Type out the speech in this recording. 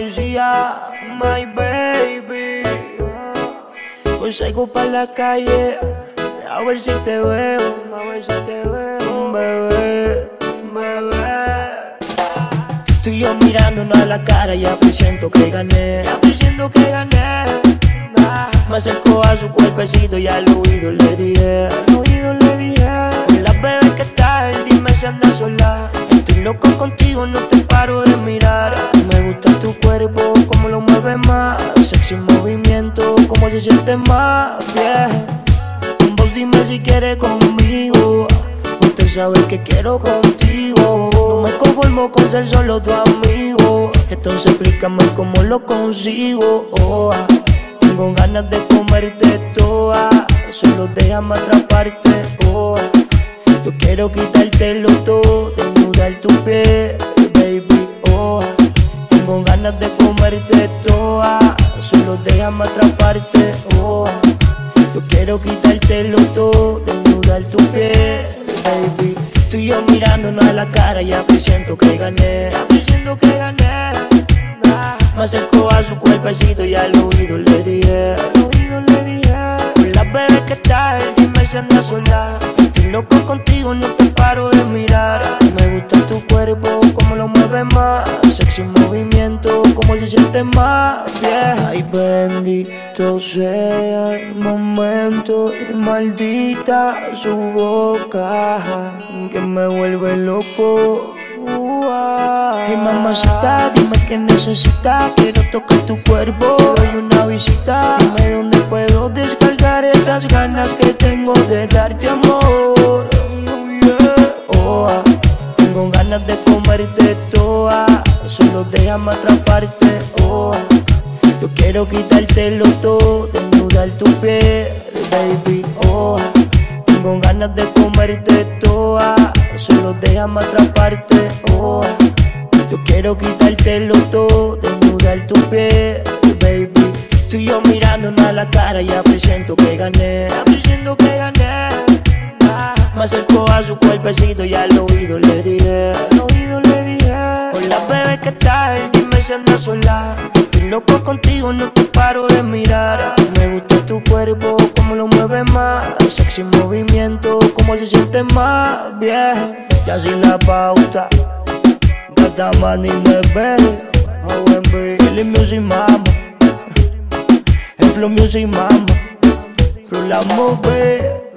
ella, my baby. Hoy salgo pa' la calle, a ver si te veo, a ver si te veo, bebé, bebé. Estoy yo mirándonos a la cara, ya presiento que gané, presiento que gané. Me acerco a su cuerpecito y al oído le dije, al oído le dije, Sexy movimiento, como se siente más bien. Vos dime si quieres conmigo. Usted sabe que quiero contigo. No me conformo con ser solo tu amigo. Entonces explícame cómo lo consigo. Oh. Tengo ganas de comerte toda. Solo déjame atraparte. Oh. Yo quiero quitártelo todo, desnudar tu piel, baby. Ganas de comerte toda. Solo déjame atraparte. Oh, yo quiero quitártelo todo, desnudar tu piel, baby. Tú y yo mirándonos a la cara, ya presiento que gané. Ya presiento que gané. Ah. Me acerco a su cuerpecito y al oído le dije, al oído le dije, hola bebé, ¿qué tal? Dime si andas sola. Loco contigo, no te paro de mirar. Me gusta tu cuerpo, como lo mueves más. Sexy movimiento, como se siente más bien. Ay, bendito sea el momento y maldita su boca que me vuelve loco. Y mamacita, dime qué necesitas Quiero tocar tu cuerpo, doy una visita Dime dónde puedo esas ganas que tengo de darte amor Oh. Tengo ganas de comerte toda Solo déjame atraparte Oh. Yo quiero quitártelo todo Desnudar tu piel, baby Oh, tengo ganas de comerte toda Solo déjame atraparte Oh, yo quiero quitártelo todo Desnudar tu piel, baby Tú y yo mirándonos a la cara Ya presiento que gané. Ya presiento que gané. Ah, Me acerco a su cuerpecito y al oído le dije Al oído le dije Hola bebé, ¿qué tal? Dime si andas sola. Estoy loco contigo, no te paro de mirar. Me gusta tu cuerpo, como lo mueves más. Sexy movimiento, como se siente más. Bien. Ya sin la pauta Gata money me ve. OMB, Music Mama Flow Music Mama Flow la move